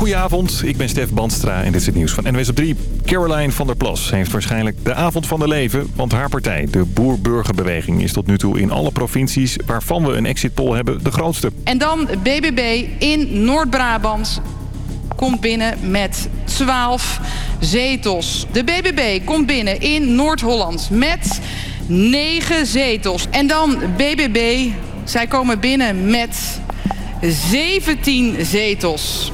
Goedenavond, ik ben Stef Bandstra en dit is het nieuws van NWS op 3. Caroline van der Plas heeft waarschijnlijk de avond van de leven... want haar partij, de Boer-Burgerbeweging, is tot nu toe in alle provincies... waarvan we een exit poll hebben, de grootste. En dan BBB in Noord-Brabant komt binnen met 12 zetels. De BBB komt binnen in Noord-Holland met 9 zetels. En dan BBB, zij komen binnen met 17 zetels.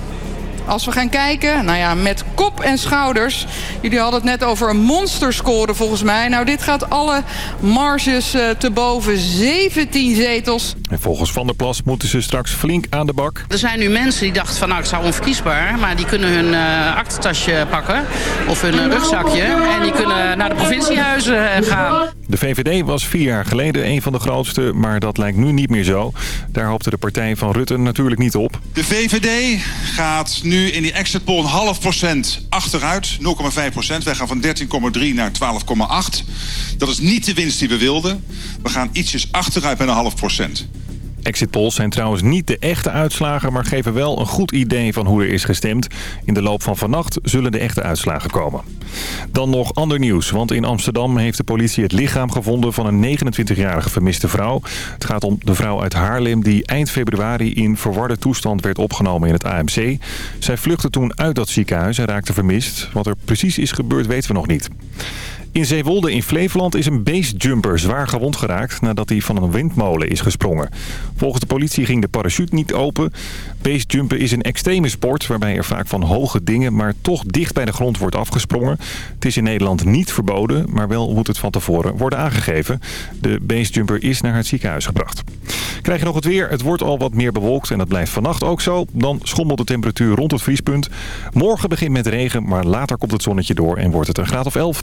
Als we gaan kijken, nou ja, met kop en schouders. Jullie hadden het net over een monsterscore volgens mij. Nou, dit gaat alle marges uh, te boven. 17 zetels. En volgens Van der Plas moeten ze straks flink aan de bak. Er zijn nu mensen die dachten van nou, ik zou onverkiesbaar. Maar die kunnen hun uh, aktentasje pakken. Of hun uh, rugzakje. En die kunnen naar de provinciehuizen gaan. De VVD was vier jaar geleden een van de grootste, maar dat lijkt nu niet meer zo. Daar hoopte de partij van Rutte natuurlijk niet op. De VVD gaat nu in die exit poll een half procent achteruit, 0,5 procent. Wij gaan van 13,3 naar 12,8. Dat is niet de winst die we wilden. We gaan ietsjes achteruit met een half procent. Exit polls zijn trouwens niet de echte uitslagen... maar geven wel een goed idee van hoe er is gestemd. In de loop van vannacht zullen de echte uitslagen komen. Dan nog ander nieuws, want in Amsterdam heeft de politie het lichaam gevonden... van een 29-jarige vermiste vrouw. Het gaat om de vrouw uit Haarlem die eind februari in verwarde toestand werd opgenomen in het AMC. Zij vluchtte toen uit dat ziekenhuis en raakte vermist. Wat er precies is gebeurd weten we nog niet. In Zeewolde in Flevoland is een beestjumper zwaar gewond geraakt nadat hij van een windmolen is gesprongen. Volgens de politie ging de parachute niet open. Beestjumpen is een extreme sport waarbij er vaak van hoge dingen maar toch dicht bij de grond wordt afgesprongen. Het is in Nederland niet verboden, maar wel moet het van tevoren worden aangegeven. De beestjumper is naar het ziekenhuis gebracht. Krijg je nog het weer? Het wordt al wat meer bewolkt en dat blijft vannacht ook zo. Dan schommelt de temperatuur rond het vriespunt. Morgen begint met regen, maar later komt het zonnetje door en wordt het een graad of 11.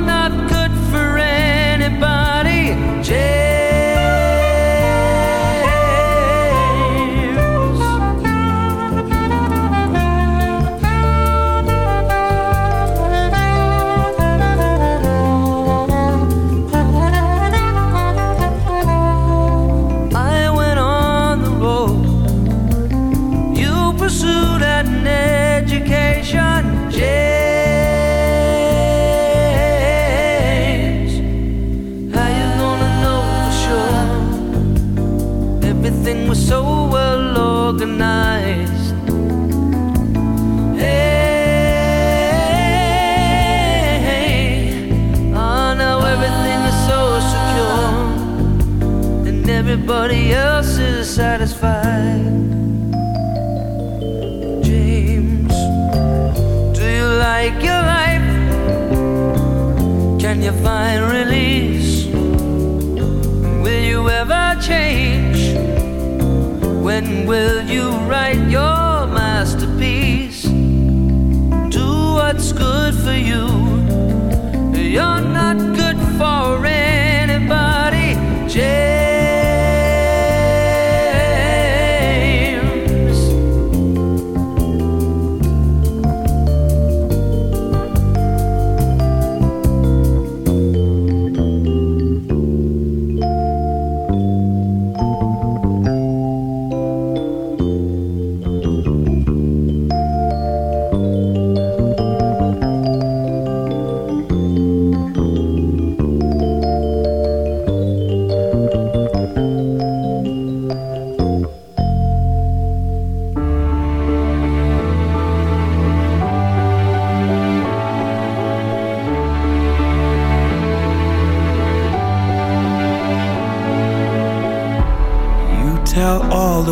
find release? Will you ever change? When will you write your masterpiece? Do what's good for you.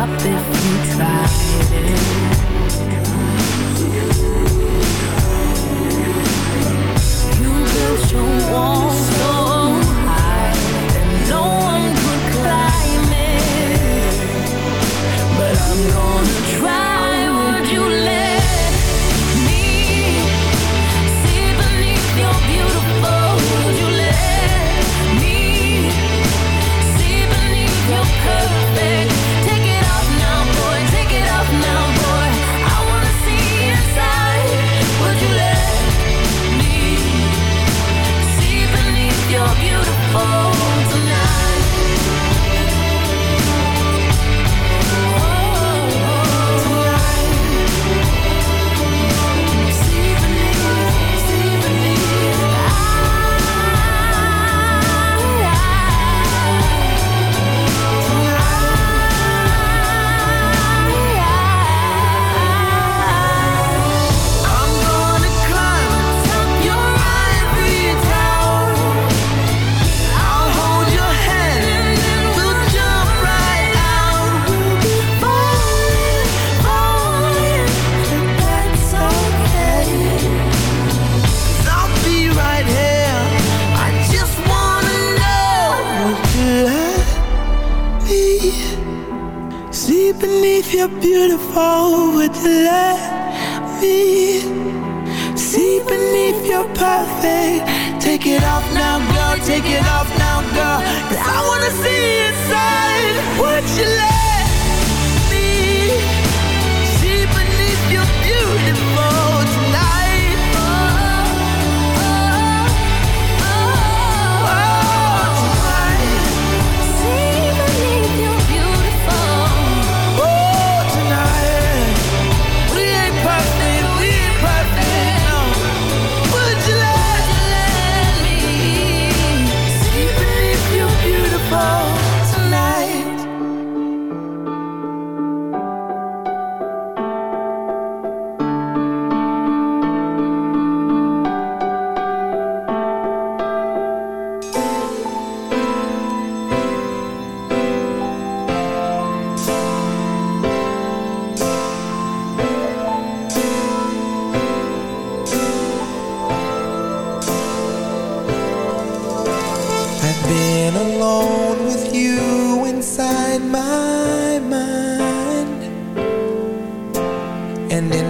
up if you tried it. You built your wall.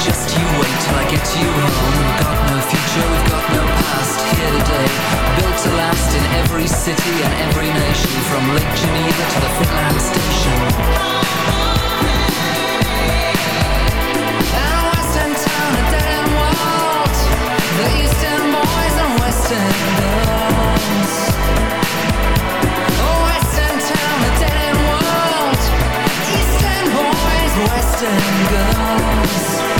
Just you wait till I get you home. We've got no future, we've got no past. Here today, built to last in every city and every nation. From Lake Geneva to the Finland Station. and girls.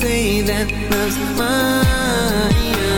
say that love's mine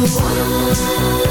you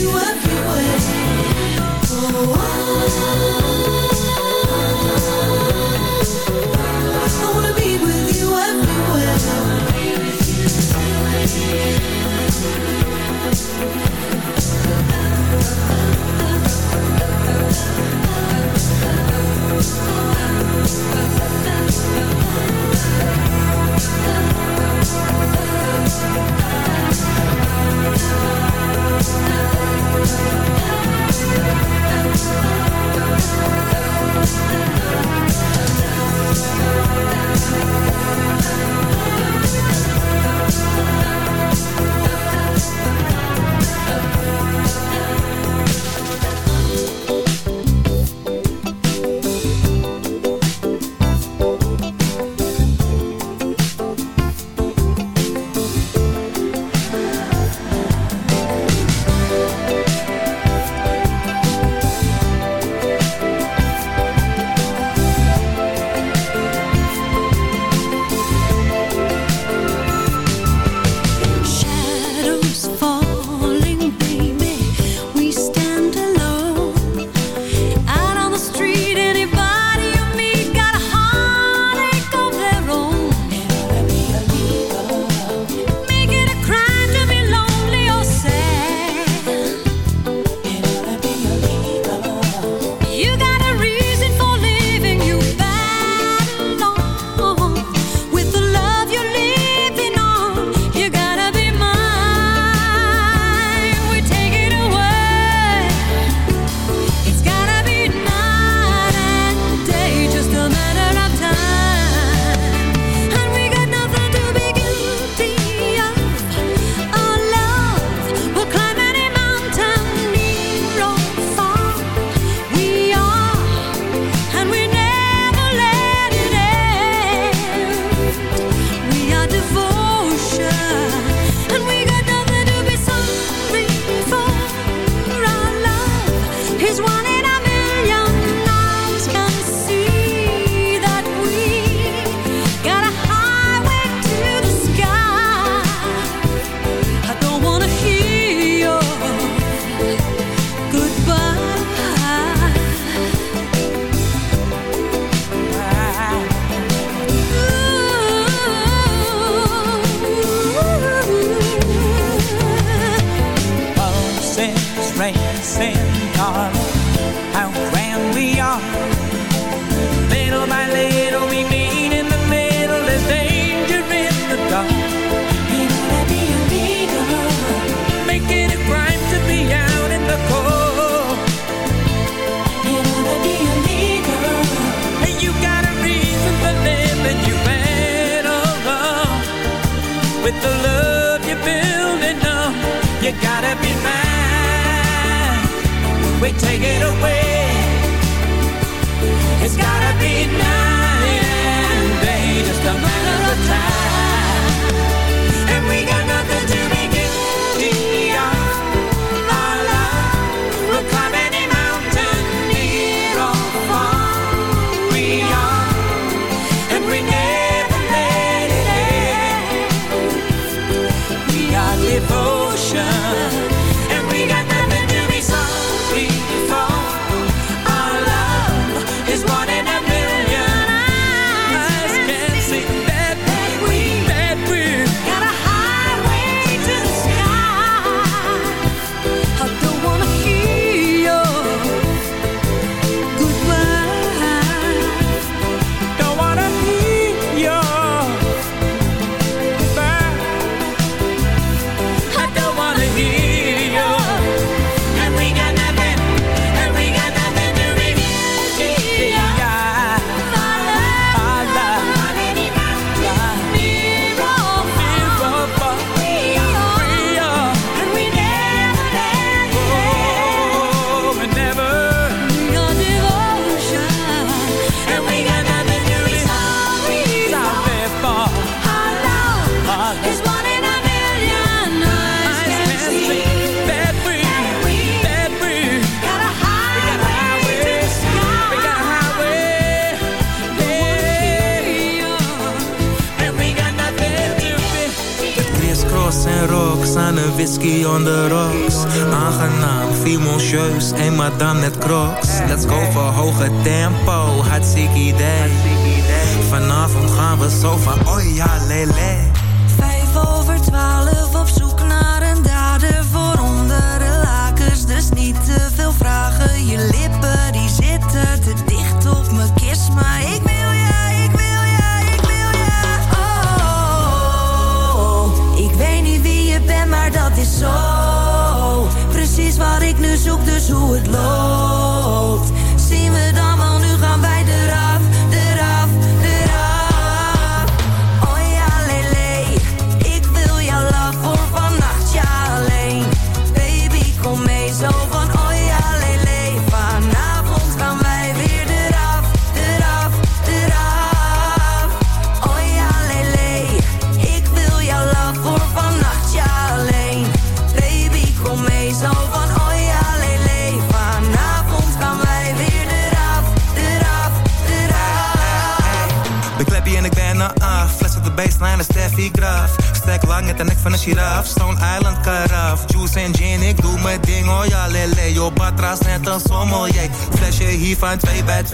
you everywhere. Devotion, Ski on the rocks. Aangenaam, fimoncieus een madame met crocs. Let's go voor hoge tempo, hartstikke idee. Vanavond gaan we zo van oh ja lele. you would love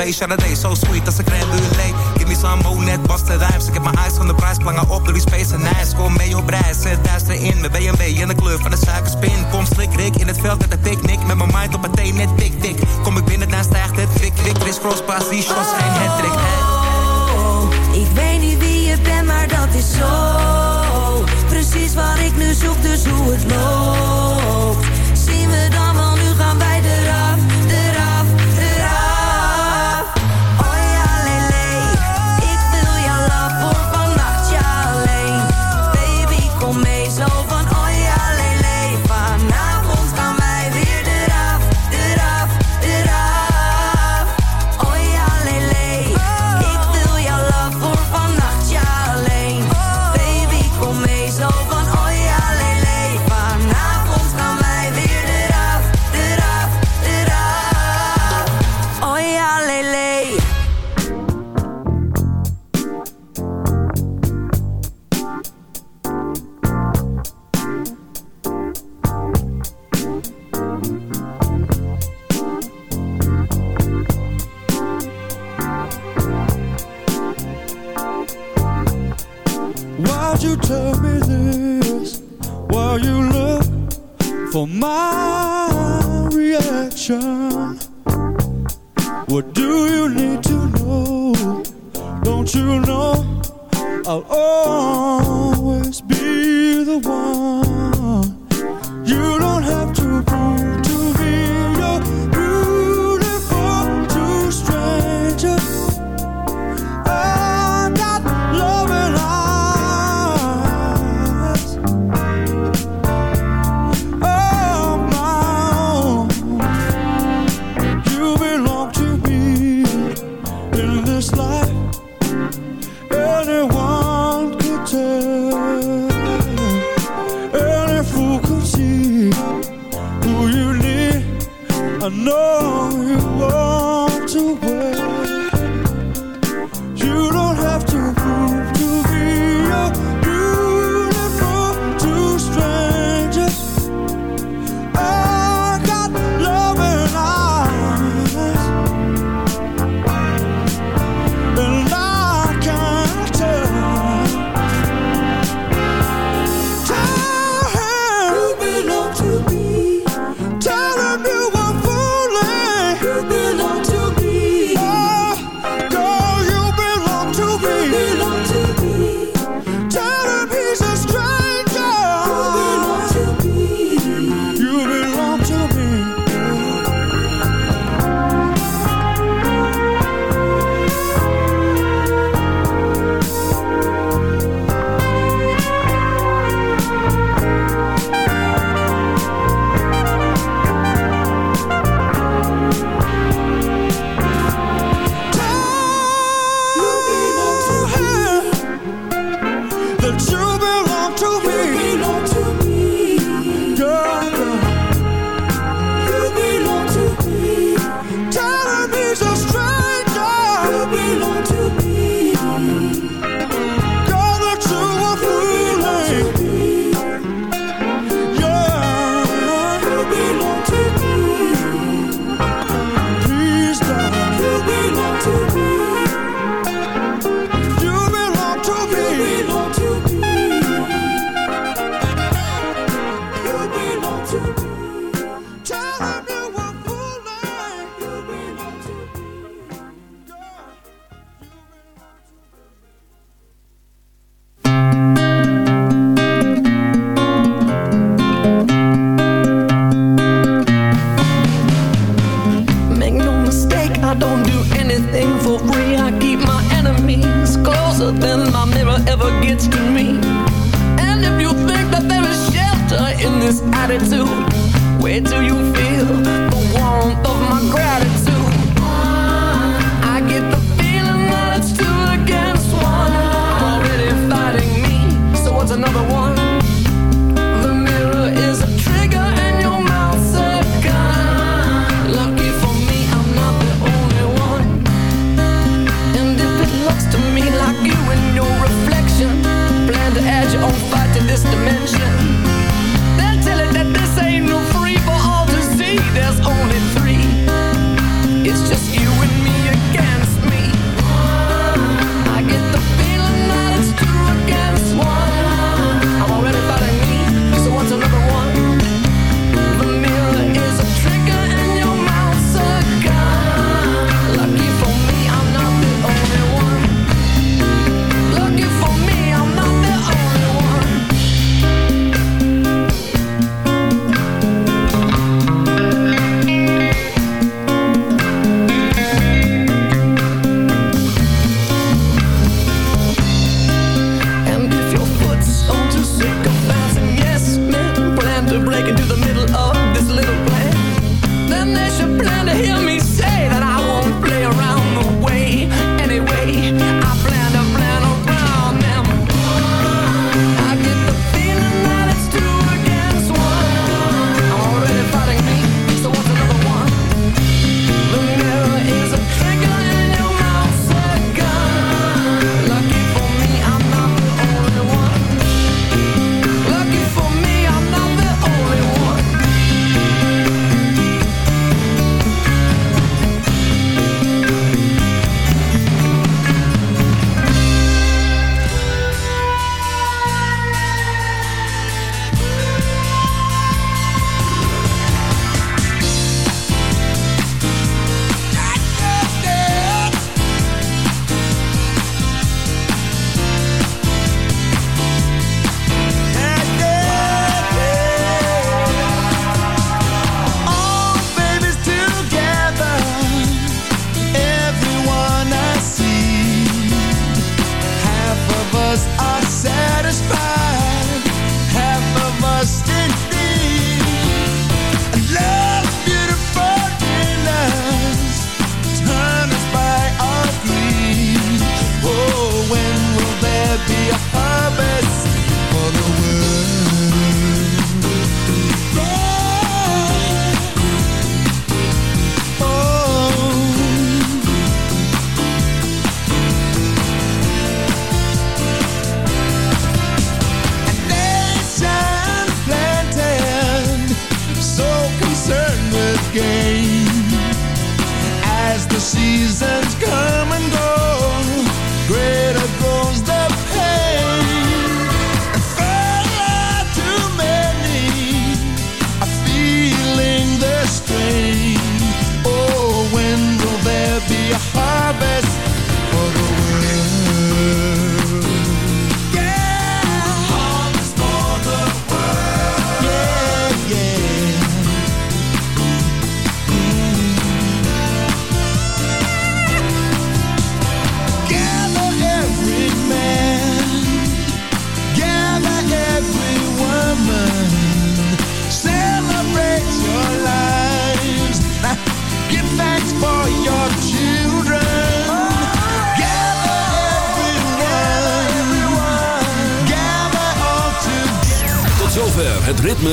face Saturday, so